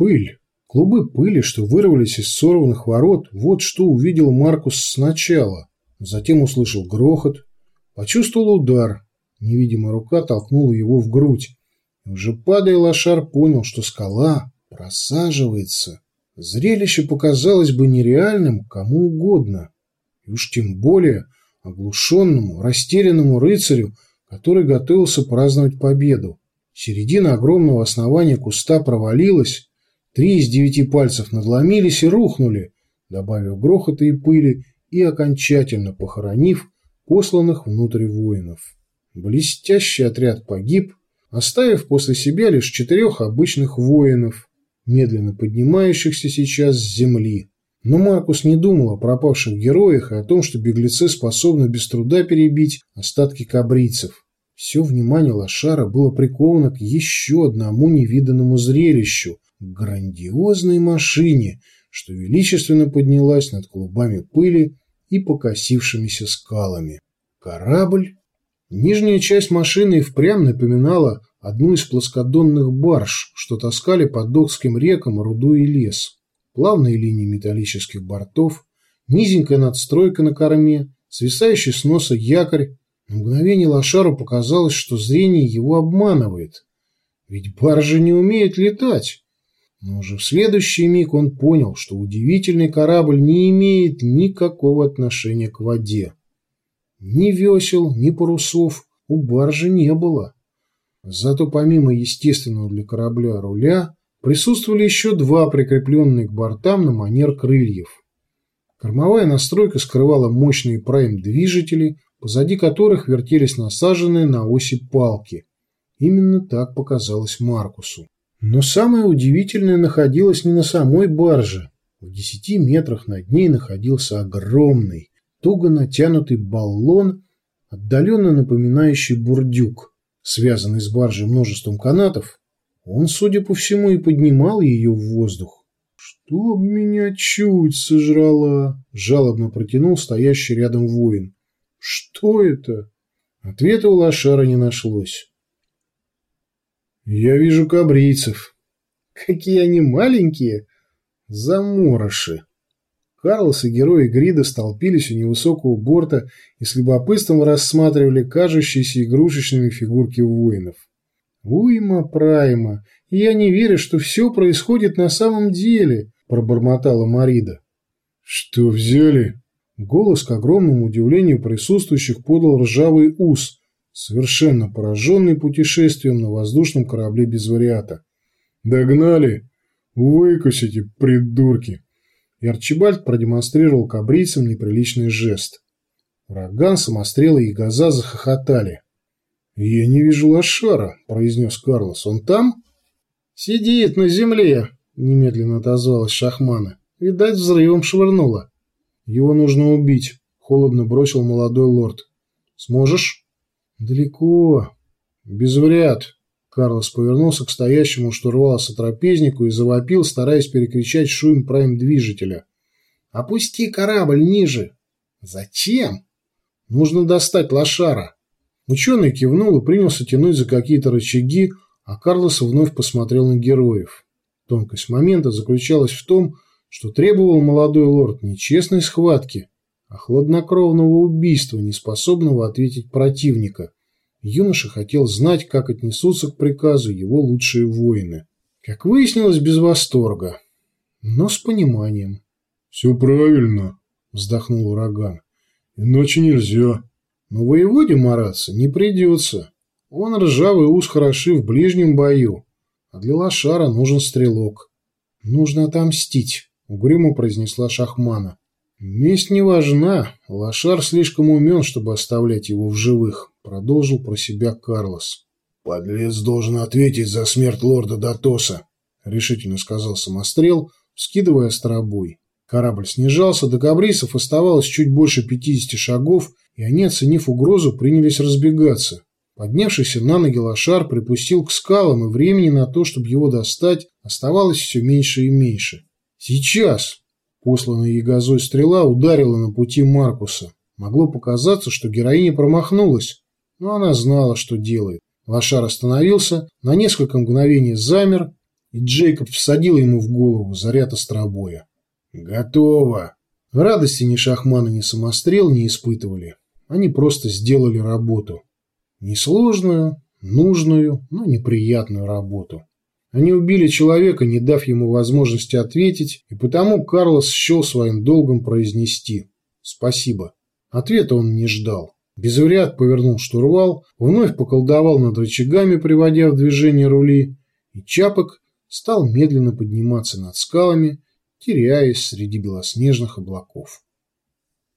Пыль. Клубы пыли, что вырвались из сорванных ворот, вот что увидел Маркус сначала. Затем услышал грохот, почувствовал удар. Невидимая рука толкнула его в грудь. Уже падая, лошар понял, что скала просаживается. Зрелище показалось бы нереальным кому угодно. И уж тем более оглушенному, растерянному рыцарю, который готовился праздновать победу. Середина огромного основания куста провалилась, три из девяти пальцев надломились и рухнули, добавив грохота и пыли и окончательно похоронив посланных внутрь воинов. Блестящий отряд погиб, оставив после себя лишь четырех обычных воинов, медленно поднимающихся сейчас с земли. Но Маркус не думал о пропавших героях и о том, что беглецы способны без труда перебить остатки кабрийцев. Все внимание Лошара было приковано к еще одному невиданному зрелищу – грандиозной машине, что величественно поднялась над клубами пыли и покосившимися скалами. Корабль? Нижняя часть машины и впрямь напоминала одну из плоскодонных барж, что таскали по докским рекам руду и лес. Плавные линии металлических бортов, низенькая надстройка на корме, свисающий с носа якорь. На мгновение Лошару показалось, что зрение его обманывает. Ведь баржи не умеют летать. Но уже в следующий миг он понял, что удивительный корабль не имеет никакого отношения к воде. Ни весел, ни парусов у баржи не было. Зато помимо естественного для корабля руля, присутствовали еще два прикрепленные к бортам на манер крыльев. Кормовая настройка скрывала мощные прайм-движители, позади которых вертелись насаженные на оси палки. Именно так показалось Маркусу. Но самое удивительное находилось не на самой барже. В десяти метрах над ней находился огромный, туго натянутый баллон, отдаленно напоминающий бурдюк. Связанный с баржей множеством канатов, он, судя по всему, и поднимал ее в воздух. «Чтоб меня чуть сожрала!» – жалобно протянул стоящий рядом воин. «Что это?» Ответа у лошара не нашлось. «Я вижу кабрийцев». «Какие они маленькие!» «Заморыши!» Карлос и герои Грида столпились у невысокого борта и с любопытством рассматривали кажущиеся игрушечными фигурки воинов. «Уйма прайма! Я не верю, что все происходит на самом деле!» – пробормотала Марида. «Что взяли?» Голос, к огромному удивлению присутствующих, подал ржавый ус, совершенно пораженный путешествием на воздушном корабле без вариата. «Догнали! Выкусите, придурки!» И Арчибальд продемонстрировал кабрийцам неприличный жест. Ураган, самострелы и газа захохотали. «Я не вижу лошара», — произнес Карлос. «Он там?» «Сидит на земле», — немедленно отозвалась Шахмана. «Видать, взрывом швырнула». «Его нужно убить», — холодно бросил молодой лорд. «Сможешь?» «Далеко. Без вариат». Карлос повернулся к стоящему штурвала сотрапезнику и завопил, стараясь перекричать шум прайм-движителя. «Опусти корабль ниже!» «Зачем?» «Нужно достать лошара». Ученый кивнул и принялся тянуть за какие-то рычаги, а Карлос вновь посмотрел на героев. Тонкость момента заключалась в том, что требовал молодой лорд не честной схватки, а хладнокровного убийства, неспособного ответить противника. Юноша хотел знать, как отнесутся к приказу его лучшие воины. Как выяснилось, без восторга, но с пониманием. «Все правильно», — вздохнул ураган. «Иначе нельзя». «Но воеводе мараться не придется. Он ржавый ус хороши в ближнем бою, а для лошара нужен стрелок». «Нужно отомстить», — угрюмо произнесла Шахмана. «Месть не важна. Лошар слишком умен, чтобы оставлять его в живых», — продолжил про себя Карлос. «Подлец должен ответить за смерть лорда Датоса», — решительно сказал самострел, скидывая остробой. Корабль снижался, до кабрисов оставалось чуть больше пятидесяти шагов, и они, оценив угрозу, принялись разбегаться. Поднявшийся на ноги лошар припустил к скалам, и времени на то, чтобы его достать, оставалось все меньше и меньше. «Сейчас!» Посланная ягозой стрела ударила на пути Маркуса. Могло показаться, что героиня промахнулась, но она знала, что делает. Лошар остановился, на несколько мгновений замер, и Джейкоб всадил ему в голову заряд остробоя. «Готово!» Радости ни Шахман ни Самострел не испытывали. Они просто сделали работу. Несложную, нужную, но неприятную работу. Они убили человека, не дав ему возможности ответить, и потому Карлос счел своим долгом произнести «Спасибо». Ответа он не ждал. Безвряд повернул штурвал, вновь поколдовал над рычагами, приводя в движение рули, и Чапок стал медленно подниматься над скалами, теряясь среди белоснежных облаков.